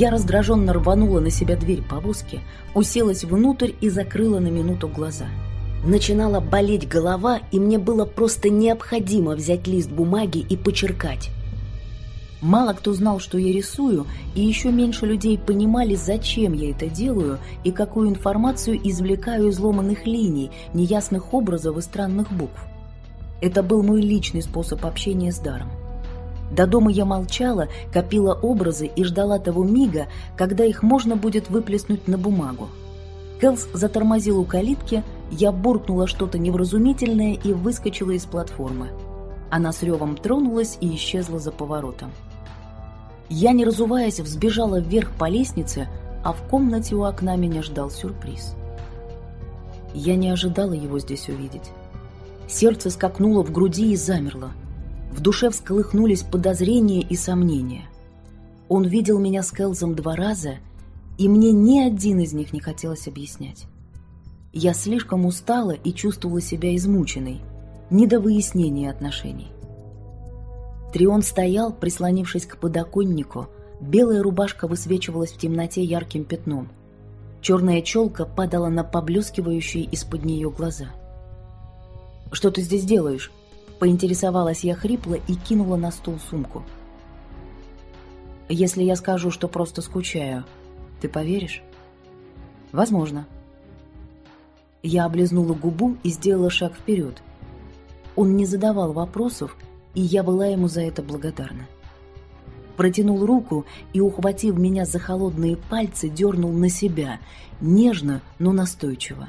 Я раздраженно рванула на себя дверь повозки, уселась внутрь и закрыла на минуту глаза. Начинала болеть голова, и мне было просто необходимо взять лист бумаги и почеркать. Мало кто знал, что я рисую, и еще меньше людей понимали, зачем я это делаю и какую информацию извлекаю из ломаных линий, неясных образов и странных букв. Это был мой личный способ общения с даром. До дома я молчала, копила образы и ждала того мига, когда их можно будет выплеснуть на бумагу. Кэлс затормозил у калитки, я буркнула что-то невразумительное и выскочила из платформы. Она с ревом тронулась и исчезла за поворотом. Я, не разуваясь, взбежала вверх по лестнице, а в комнате у окна меня ждал сюрприз. Я не ожидала его здесь увидеть. Сердце скакнуло в груди и замерло. В душе всколыхнулись подозрения и сомнения. Он видел меня с Келзом два раза, и мне ни один из них не хотелось объяснять. Я слишком устала и чувствовала себя измученной, не до выяснения отношений. Трион стоял, прислонившись к подоконнику, белая рубашка высвечивалась в темноте ярким пятном. Черная челка падала на поблескивающие из-под нее глаза. «Что ты здесь делаешь?» Поинтересовалась я хрипло и кинула на стул сумку. «Если я скажу, что просто скучаю, ты поверишь?» «Возможно». Я облизнула губу и сделала шаг вперед. Он не задавал вопросов, и я была ему за это благодарна. Протянул руку и, ухватив меня за холодные пальцы, дернул на себя, нежно, но настойчиво.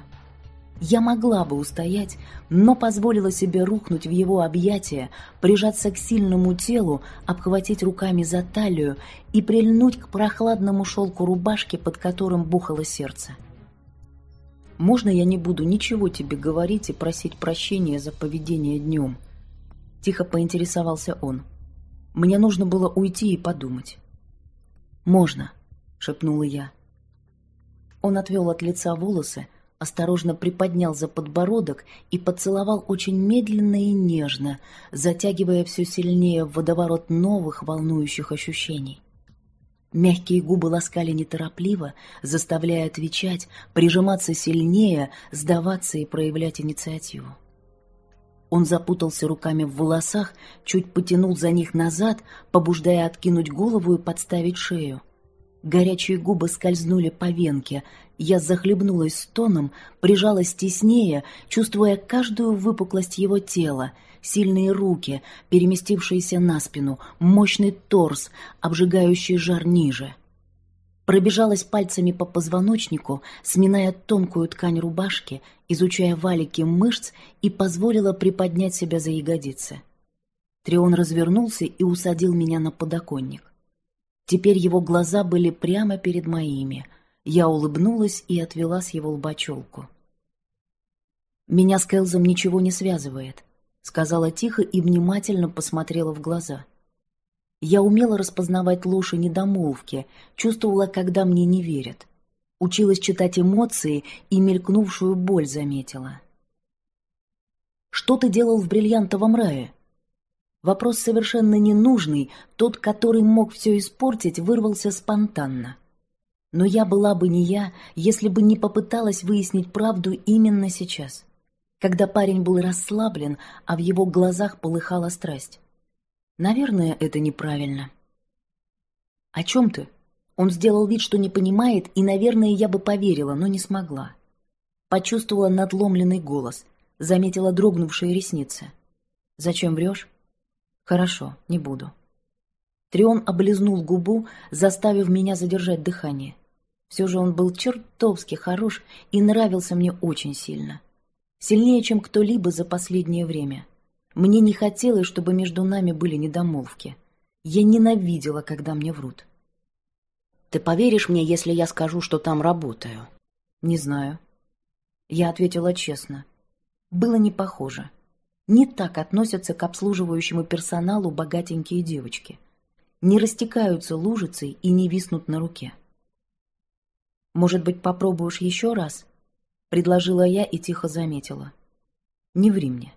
Я могла бы устоять, но позволила себе рухнуть в его объятия, прижаться к сильному телу, обхватить руками за талию и прильнуть к прохладному шелку рубашки, под которым бухало сердце. «Можно я не буду ничего тебе говорить и просить прощения за поведение днем?» Тихо поинтересовался он. «Мне нужно было уйти и подумать». «Можно», — шепнула я. Он отвел от лица волосы, осторожно приподнял за подбородок и поцеловал очень медленно и нежно, затягивая все сильнее в водоворот новых волнующих ощущений. Мягкие губы ласкали неторопливо, заставляя отвечать, прижиматься сильнее, сдаваться и проявлять инициативу. Он запутался руками в волосах, чуть потянул за них назад, побуждая откинуть голову и подставить шею. Горячие губы скользнули по венке. Я захлебнулась стоном, прижалась теснее, чувствуя каждую выпуклость его тела, сильные руки, переместившиеся на спину, мощный торс, обжигающий жар ниже. Пробежалась пальцами по позвоночнику, сминая тонкую ткань рубашки, изучая валики мышц и позволила приподнять себя за ягодицы. Трион развернулся и усадил меня на подоконник. Теперь его глаза были прямо перед моими. Я улыбнулась и отвела с его лба челку. «Меня с Кэлзом ничего не связывает», — сказала тихо и внимательно посмотрела в глаза. Я умела распознавать ложь и недомолвки, чувствовала, когда мне не верят. Училась читать эмоции и мелькнувшую боль заметила. «Что ты делал в бриллиантовом рае?» Вопрос совершенно ненужный, тот, который мог все испортить, вырвался спонтанно. Но я была бы не я, если бы не попыталась выяснить правду именно сейчас, когда парень был расслаблен, а в его глазах полыхала страсть. Наверное, это неправильно. «О чем ты?» Он сделал вид, что не понимает, и, наверное, я бы поверила, но не смогла. Почувствовала надломленный голос, заметила дрогнувшие ресницы. «Зачем врешь?» Хорошо, не буду. Трион облизнул губу, заставив меня задержать дыхание. Все же он был чертовски хорош и нравился мне очень сильно. Сильнее, чем кто-либо за последнее время. Мне не хотелось, чтобы между нами были недомолвки. Я ненавидела, когда мне врут. «Ты поверишь мне, если я скажу, что там работаю?» «Не знаю». Я ответила честно. Было не похоже не так относятся к обслуживающему персоналу богатенькие девочки. Не растекаются лужицей и не виснут на руке. «Может быть, попробуешь еще раз?» — предложила я и тихо заметила. «Не ври мне».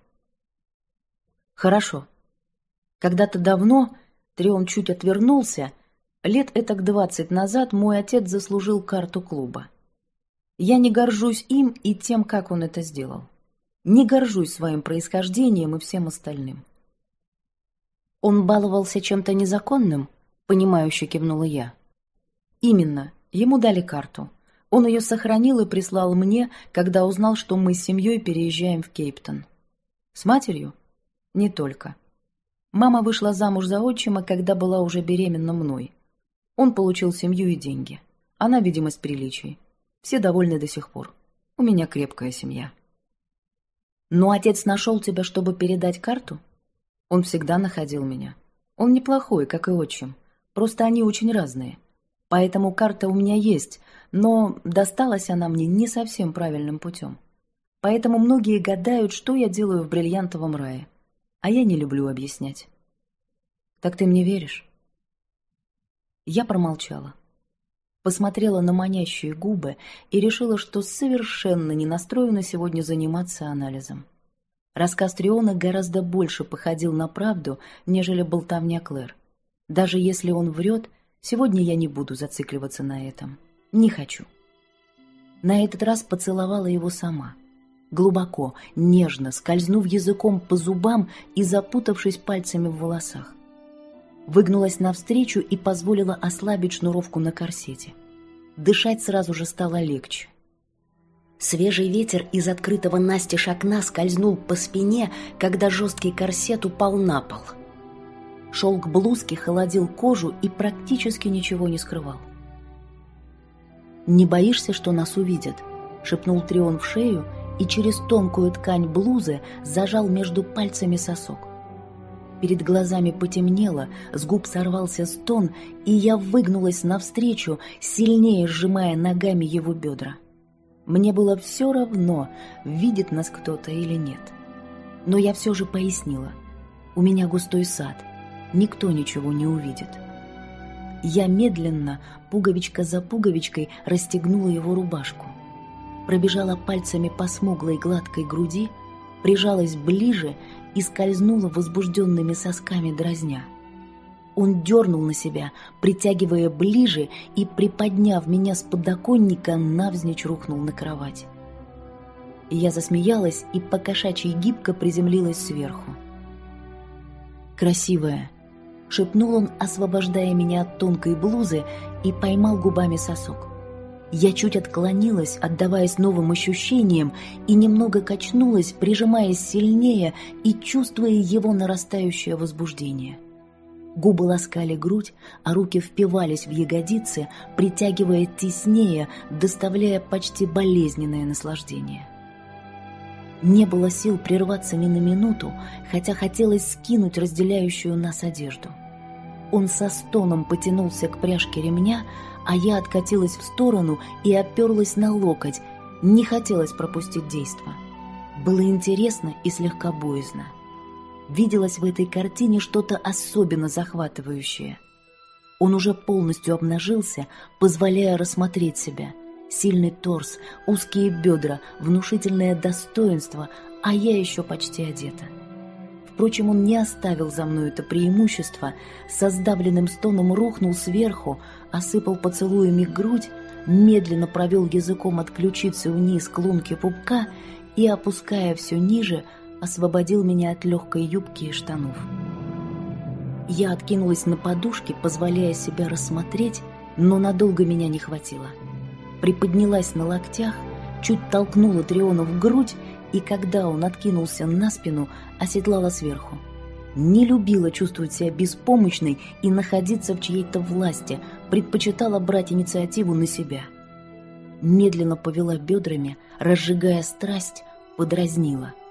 «Хорошо. Когда-то давно...» Трион чуть отвернулся, Лет этак двадцать назад мой отец заслужил карту клуба. Я не горжусь им и тем, как он это сделал. Не горжусь своим происхождением и всем остальным. Он баловался чем-то незаконным, понимающе кивнула я. Именно, ему дали карту. Он ее сохранил и прислал мне, когда узнал, что мы с семьей переезжаем в Кейптон. С матерью? Не только. Мама вышла замуж за отчима, когда была уже беременна мной. Он получил семью и деньги. Она видимость приличий. Все довольны до сих пор. У меня крепкая семья. Но отец нашел тебя, чтобы передать карту? Он всегда находил меня. Он неплохой, как и отчим. Просто они очень разные. Поэтому карта у меня есть, но досталась она мне не совсем правильным путем. Поэтому многие гадают, что я делаю в бриллиантовом рае. А я не люблю объяснять. Так ты мне веришь? Я промолчала. Посмотрела на манящие губы и решила, что совершенно не настроена сегодня заниматься анализом. Рассказ Триона гораздо больше походил на правду, нежели болтовня Клэр. Даже если он врет, сегодня я не буду зацикливаться на этом. Не хочу. На этот раз поцеловала его сама. Глубоко, нежно, скользнув языком по зубам и запутавшись пальцами в волосах. Выгнулась навстречу и позволила ослабить шнуровку на корсете. Дышать сразу же стало легче. Свежий ветер из открытого настежь окна скользнул по спине, когда жесткий корсет упал на пол. Шелк блузки холодил кожу и практически ничего не скрывал. «Не боишься, что нас увидят?» — шепнул Трион в шею и через тонкую ткань блузы зажал между пальцами сосок. Перед глазами потемнело, с губ сорвался стон, и я выгнулась навстречу, сильнее сжимая ногами его бедра. Мне было все равно, видит нас кто-то или нет. Но я все же пояснила. У меня густой сад. Никто ничего не увидит. Я медленно, пуговичка за пуговичкой, расстегнула его рубашку. Пробежала пальцами по смуглой гладкой груди, прижалась ближе и скользнула возбужденными сосками дразня. Он дернул на себя, притягивая ближе и, приподняв меня с подоконника, навзничь рухнул на кровать. Я засмеялась и по кошачьей гибко приземлилась сверху. «Красивая!» — шепнул он, освобождая меня от тонкой блузы и поймал губами сосок. Я чуть отклонилась, отдаваясь новым ощущениям, и немного качнулась, прижимаясь сильнее и чувствуя его нарастающее возбуждение. Губы ласкали грудь, а руки впивались в ягодицы, притягивая теснее, доставляя почти болезненное наслаждение. Не было сил прерваться ни на минуту, хотя хотелось скинуть разделяющую нас одежду. Он со стоном потянулся к пряжке ремня, а я откатилась в сторону и оперлась на локоть. Не хотелось пропустить действо. Было интересно и слегка боязно виделось в этой картине что-то особенно захватывающее. Он уже полностью обнажился, позволяя рассмотреть себя. Сильный торс, узкие бедра, внушительное достоинство, а я еще почти одета. Впрочем, он не оставил за мной это преимущество, со сдавленным стоном рухнул сверху, осыпал поцелуями грудь, медленно провел языком от ключицы вниз к лунке пупка и, опуская все ниже, освободил меня от легкой юбки и штанов. Я откинулась на подушке, позволяя себя рассмотреть, но надолго меня не хватило. Приподнялась на локтях, чуть толкнула Триона в грудь, и когда он откинулся на спину, оседлала сверху. Не любила чувствовать себя беспомощной и находиться в чьей-то власти, предпочитала брать инициативу на себя. Медленно повела бедрами, разжигая страсть, подразнила –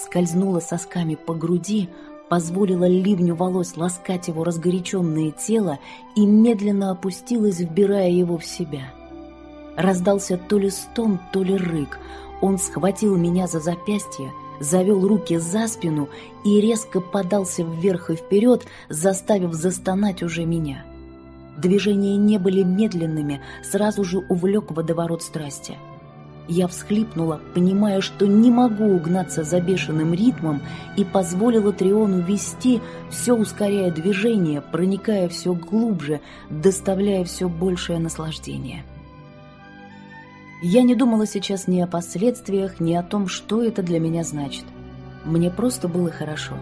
скользнула сосками по груди, позволила ливню волос ласкать его разгоряченное тело и медленно опустилась, вбирая его в себя. Раздался то ли стон, то ли рык. Он схватил меня за запястье, завел руки за спину и резко подался вверх и вперед, заставив застонать уже меня. Движения не были медленными, сразу же увлек водоворот страсти. Я всхлипнула, понимая, что не могу угнаться за бешеным ритмом, и позволила Триону вести, все ускоряя движение, проникая все глубже, доставляя все большее наслаждение. Я не думала сейчас ни о последствиях, ни о том, что это для меня значит. Мне просто было хорошо.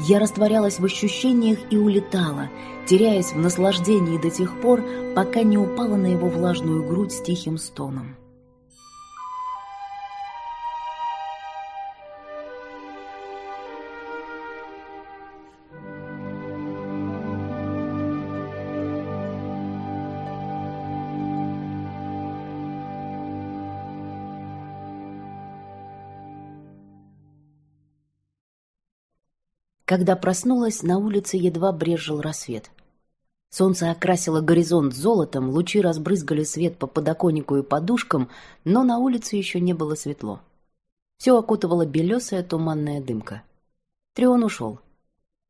Я растворялась в ощущениях и улетала, теряясь в наслаждении до тех пор, пока не упала на его влажную грудь с тихим стоном. Когда проснулась, на улице едва брезжил рассвет. Солнце окрасило горизонт золотом, лучи разбрызгали свет по подоконнику и подушкам, но на улице еще не было светло. Все окутывала белесая туманная дымка. Трион ушел.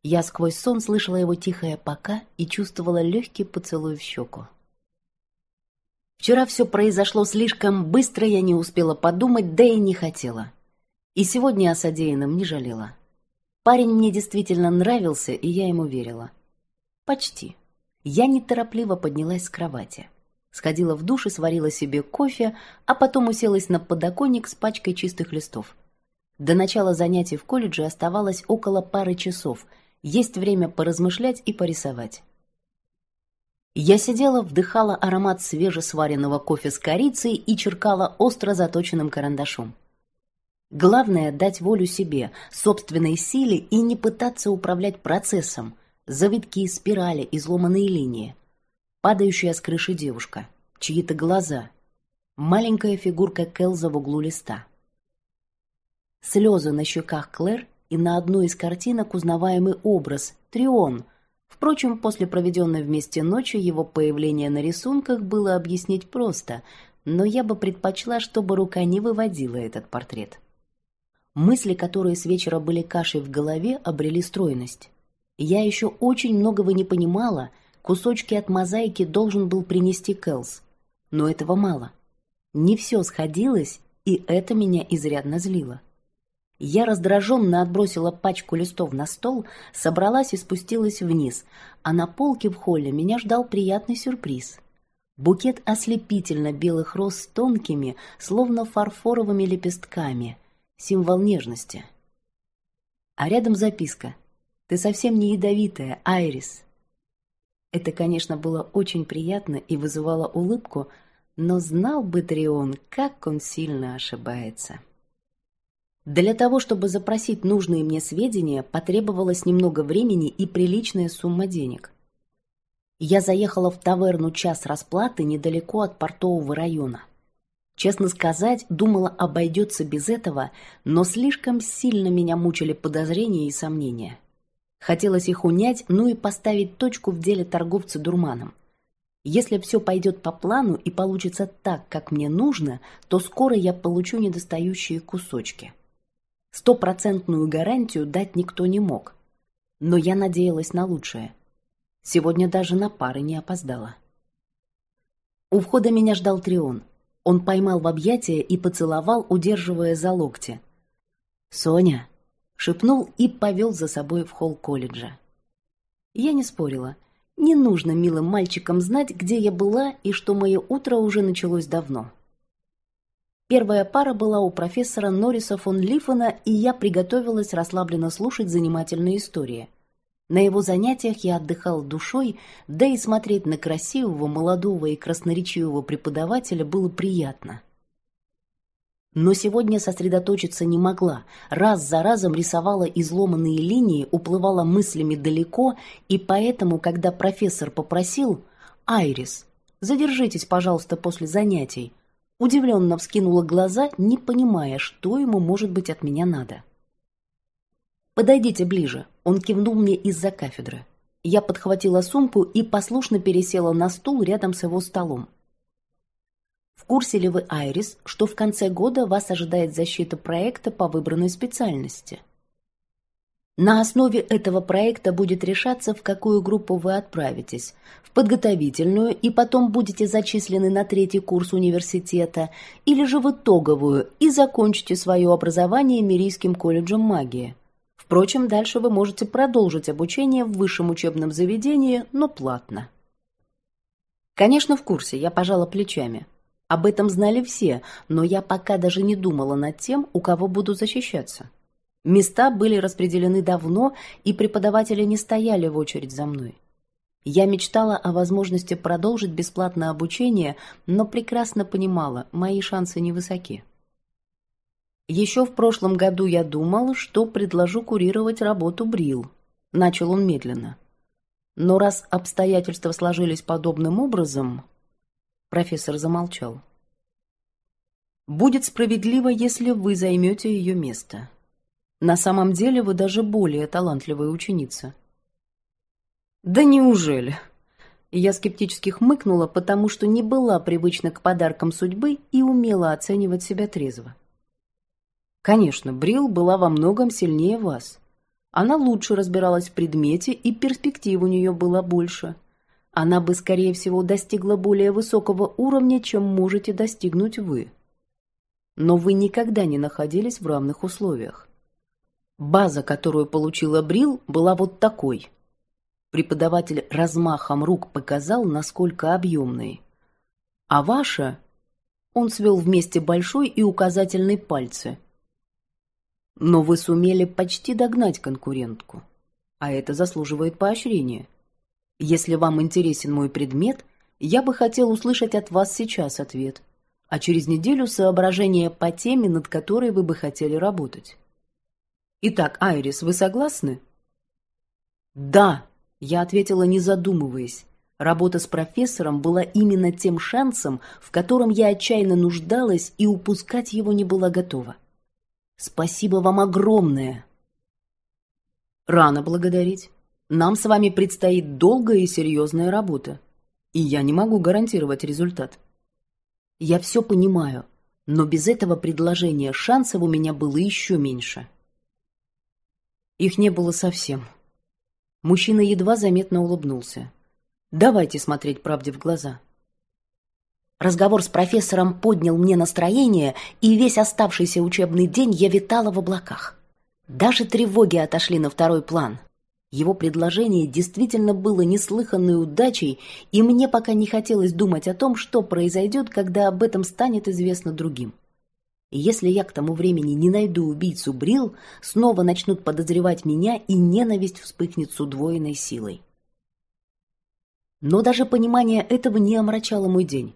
Я сквозь сон слышала его тихое «пока» и чувствовала легкий поцелуй в щеку. Вчера все произошло слишком быстро, я не успела подумать, да и не хотела. И сегодня о содеянном не жалела. Парень мне действительно нравился, и я ему верила. Почти. Я неторопливо поднялась с кровати. Сходила в душ и сварила себе кофе, а потом уселась на подоконник с пачкой чистых листов. До начала занятий в колледже оставалось около пары часов. Есть время поразмышлять и порисовать. Я сидела, вдыхала аромат свежесваренного кофе с корицей и черкала остро заточенным карандашом. Главное – дать волю себе, собственной силе и не пытаться управлять процессом. Завитки, спирали, изломанные линии. Падающая с крыши девушка. Чьи-то глаза. Маленькая фигурка Келза в углу листа. Слезы на щеках Клэр и на одной из картинок узнаваемый образ – Трион. Впрочем, после проведенной вместе ночи его появление на рисунках было объяснить просто, но я бы предпочла, чтобы рука не выводила этот портрет. Мысли, которые с вечера были кашей в голове, обрели стройность. Я еще очень многого не понимала, кусочки от мозаики должен был принести Кэлс. Но этого мало. Не все сходилось, и это меня изрядно злило. Я раздраженно отбросила пачку листов на стол, собралась и спустилась вниз, а на полке в холле меня ждал приятный сюрприз. Букет ослепительно белых роз с тонкими, словно фарфоровыми лепестками – символ нежности. А рядом записка. «Ты совсем не ядовитая, Айрис». Это, конечно, было очень приятно и вызывало улыбку, но знал бы Трион, как он сильно ошибается. Для того, чтобы запросить нужные мне сведения, потребовалось немного времени и приличная сумма денег. Я заехала в таверну «Час расплаты» недалеко от портового района. Честно сказать, думала, обойдется без этого, но слишком сильно меня мучили подозрения и сомнения. Хотелось их унять, ну и поставить точку в деле торговца дурманом. Если все пойдет по плану и получится так, как мне нужно, то скоро я получу недостающие кусочки. Стопроцентную гарантию дать никто не мог. Но я надеялась на лучшее. Сегодня даже на пары не опоздала. У входа меня ждал Трион – он поймал в объятия и поцеловал, удерживая за локти. «Соня!» — шепнул и повел за собой в холл колледжа. Я не спорила. Не нужно милым мальчикам знать, где я была и что мое утро уже началось давно. Первая пара была у профессора Норриса фон Лифена, и я приготовилась расслабленно слушать занимательные истории — на его занятиях я отдыхал душой, да и смотреть на красивого, молодого и красноречивого преподавателя было приятно. Но сегодня сосредоточиться не могла. Раз за разом рисовала изломанные линии, уплывала мыслями далеко, и поэтому, когда профессор попросил «Айрис, задержитесь, пожалуйста, после занятий», удивленно вскинула глаза, не понимая, что ему, может быть, от меня надо. «Подойдите ближе», — он кивнул мне из-за кафедры. Я подхватила сумку и послушно пересела на стул рядом с его столом. В курсе ли вы, Айрис, что в конце года вас ожидает защита проекта по выбранной специальности? На основе этого проекта будет решаться, в какую группу вы отправитесь. В подготовительную и потом будете зачислены на третий курс университета, или же в итоговую и закончите свое образование Мирийским колледжем магии. Впрочем, дальше вы можете продолжить обучение в высшем учебном заведении, но платно. Конечно, в курсе, я пожала плечами. Об этом знали все, но я пока даже не думала над тем, у кого буду защищаться. Места были распределены давно, и преподаватели не стояли в очередь за мной. Я мечтала о возможности продолжить бесплатное обучение, но прекрасно понимала, мои шансы невысоки. Еще в прошлом году я думала, что предложу курировать работу Брил. Начал он медленно. Но раз обстоятельства сложились подобным образом... Профессор замолчал. «Будет справедливо, если вы займете ее место. На самом деле вы даже более талантливая ученица». «Да неужели?» Я скептически хмыкнула, потому что не была привычна к подаркам судьбы и умела оценивать себя трезво. Конечно, Брил была во многом сильнее вас. Она лучше разбиралась в предмете, и перспектив у нее было больше. Она бы, скорее всего, достигла более высокого уровня, чем можете достигнуть вы. Но вы никогда не находились в равных условиях. База, которую получила Брил, была вот такой. Преподаватель размахом рук показал, насколько объемной. А ваша... Он свел вместе большой и указательный пальцы – но вы сумели почти догнать конкурентку, а это заслуживает поощрения. Если вам интересен мой предмет, я бы хотел услышать от вас сейчас ответ, а через неделю соображение по теме, над которой вы бы хотели работать. Итак, Айрис, вы согласны? Да, я ответила, не задумываясь. Работа с профессором была именно тем шансом, в котором я отчаянно нуждалась и упускать его не была готова. Спасибо вам огромное. Рано благодарить. Нам с вами предстоит долгая и серьезная работа. И я не могу гарантировать результат. Я все понимаю, но без этого предложения шансов у меня было еще меньше. Их не было совсем. Мужчина едва заметно улыбнулся. Давайте смотреть правде в глаза. Разговор с профессором поднял мне настроение, и весь оставшийся учебный день я витала в облаках. Даже тревоги отошли на второй план. Его предложение действительно было неслыханной удачей, и мне пока не хотелось думать о том, что произойдет, когда об этом станет известно другим. И если я к тому времени не найду убийцу Брил, снова начнут подозревать меня, и ненависть вспыхнет с удвоенной силой. Но даже понимание этого не омрачало мой день.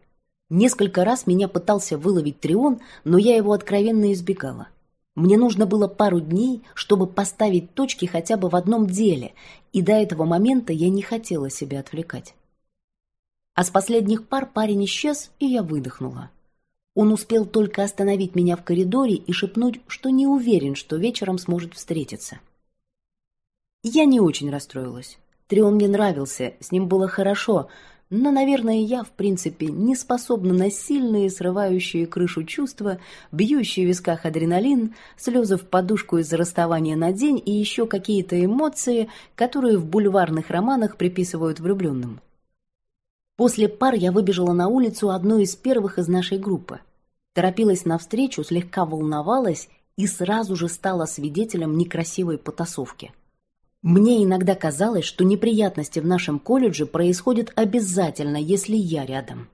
Несколько раз меня пытался выловить Трион, но я его откровенно избегала. Мне нужно было пару дней, чтобы поставить точки хотя бы в одном деле, и до этого момента я не хотела себя отвлекать. А с последних пар парень исчез, и я выдохнула. Он успел только остановить меня в коридоре и шепнуть, что не уверен, что вечером сможет встретиться. Я не очень расстроилась. Трион мне нравился, с ним было хорошо, но, наверное, я, в принципе, не способна на сильные, срывающие крышу чувства, бьющие в висках адреналин, слезы в подушку из-за расставания на день и еще какие-то эмоции, которые в бульварных романах приписывают влюбленным. После пар я выбежала на улицу одной из первых из нашей группы. Торопилась навстречу, слегка волновалась и сразу же стала свидетелем некрасивой потасовки. Мне иногда казалось, что неприятности в нашем колледже происходят обязательно, если я рядом.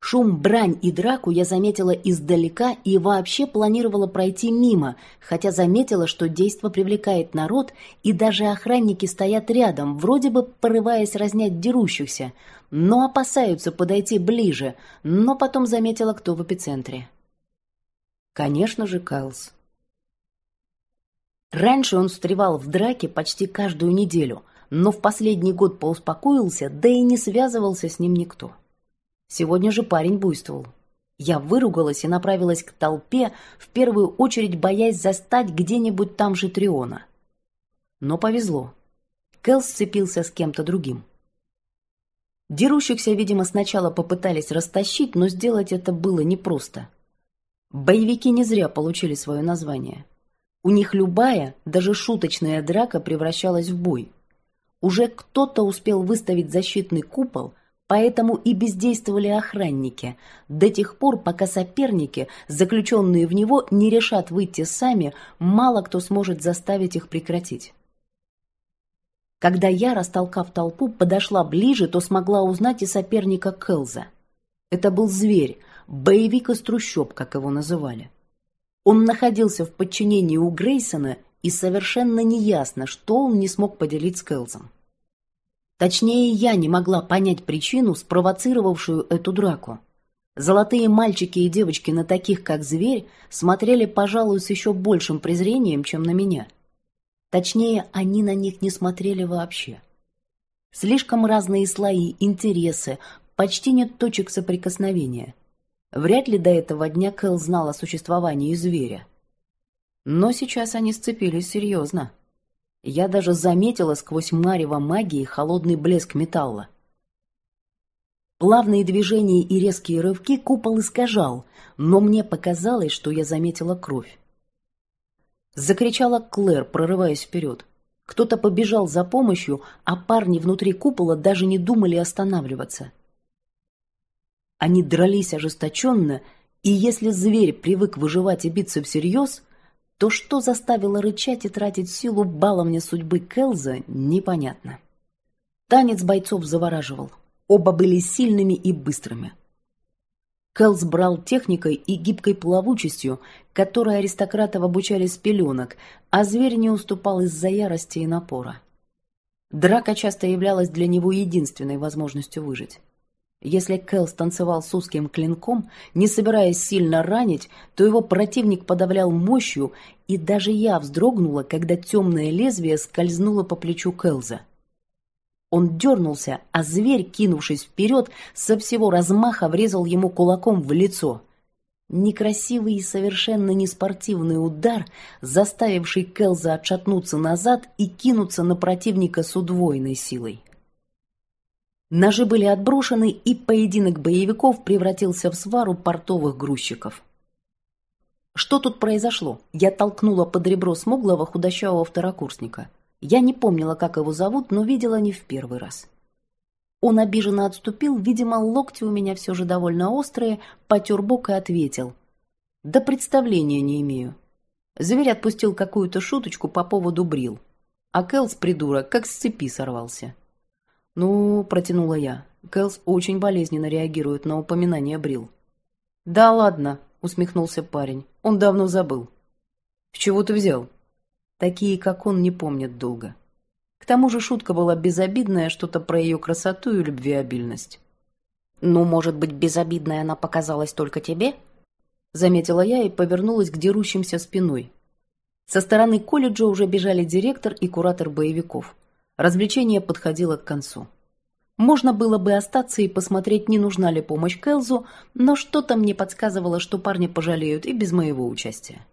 Шум, брань и драку я заметила издалека и вообще планировала пройти мимо, хотя заметила, что действо привлекает народ, и даже охранники стоят рядом, вроде бы порываясь разнять дерущихся, но опасаются подойти ближе, но потом заметила, кто в эпицентре. Конечно же, Кайлс. Раньше он встревал в драке почти каждую неделю, но в последний год поуспокоился, да и не связывался с ним никто. Сегодня же парень буйствовал. Я выругалась и направилась к толпе, в первую очередь боясь застать где-нибудь там же Триона. Но повезло. Кэл сцепился с кем-то другим. Дерущихся, видимо, сначала попытались растащить, но сделать это было непросто. Боевики не зря получили свое название. У них любая, даже шуточная драка превращалась в бой. Уже кто-то успел выставить защитный купол, поэтому и бездействовали охранники, до тех пор, пока соперники, заключенные в него, не решат выйти сами, мало кто сможет заставить их прекратить. Когда я, растолкав толпу, подошла ближе, то смогла узнать и соперника Келза. Это был зверь, боевик из трущоб, как его называли. Он находился в подчинении у Грейсона, и совершенно неясно, что он не смог поделить с Келзом. Точнее, я не могла понять причину, спровоцировавшую эту драку. Золотые мальчики и девочки на таких, как зверь, смотрели, пожалуй, с еще большим презрением, чем на меня – Точнее, они на них не смотрели вообще. Слишком разные слои, интересы, почти нет точек соприкосновения. Вряд ли до этого дня Кэл знал о существовании зверя. Но сейчас они сцепились серьезно. Я даже заметила сквозь марево магии холодный блеск металла. Плавные движения и резкие рывки купол искажал, но мне показалось, что я заметила кровь. Закричала Клэр, прорываясь вперед. Кто-то побежал за помощью, а парни внутри купола даже не думали останавливаться. Они дрались ожесточенно, и если зверь привык выживать и биться всерьез, то что заставило рычать и тратить силу баловня судьбы Келза, непонятно. Танец бойцов завораживал. Оба были сильными и быстрыми. Кэлс брал техникой и гибкой плавучестью, которой аристократов обучали с пеленок, а зверь не уступал из-за ярости и напора. Драка часто являлась для него единственной возможностью выжить. Если Кэлс танцевал с узким клинком, не собираясь сильно ранить, то его противник подавлял мощью, и даже я вздрогнула, когда темное лезвие скользнуло по плечу Кэлза. Он дернулся, а зверь, кинувшись вперед, со всего размаха врезал ему кулаком в лицо. Некрасивый и совершенно неспортивный удар, заставивший Келза отшатнуться назад и кинуться на противника с удвоенной силой. Ножи были отброшены, и поединок боевиков превратился в свару портовых грузчиков. Что тут произошло? Я толкнула под ребро смуглого худощавого второкурсника – я не помнила, как его зовут, но видела не в первый раз. Он обиженно отступил, видимо, локти у меня все же довольно острые, потер бок и ответил. «Да представления не имею». Зверь отпустил какую-то шуточку по поводу брил. А Кэлс, придурок, как с цепи сорвался. «Ну», — протянула я, — Кэлс очень болезненно реагирует на упоминание брил. «Да ладно», — усмехнулся парень, — «он давно забыл». «С чего ты взял?» Такие, как он, не помнят долго. К тому же шутка была безобидная, что-то про ее красоту и любвеобильность. «Ну, может быть, безобидная она показалась только тебе?» Заметила я и повернулась к дерущимся спиной. Со стороны колледжа уже бежали директор и куратор боевиков. Развлечение подходило к концу. Можно было бы остаться и посмотреть, не нужна ли помощь Келзу, но что-то мне подсказывало, что парни пожалеют и без моего участия.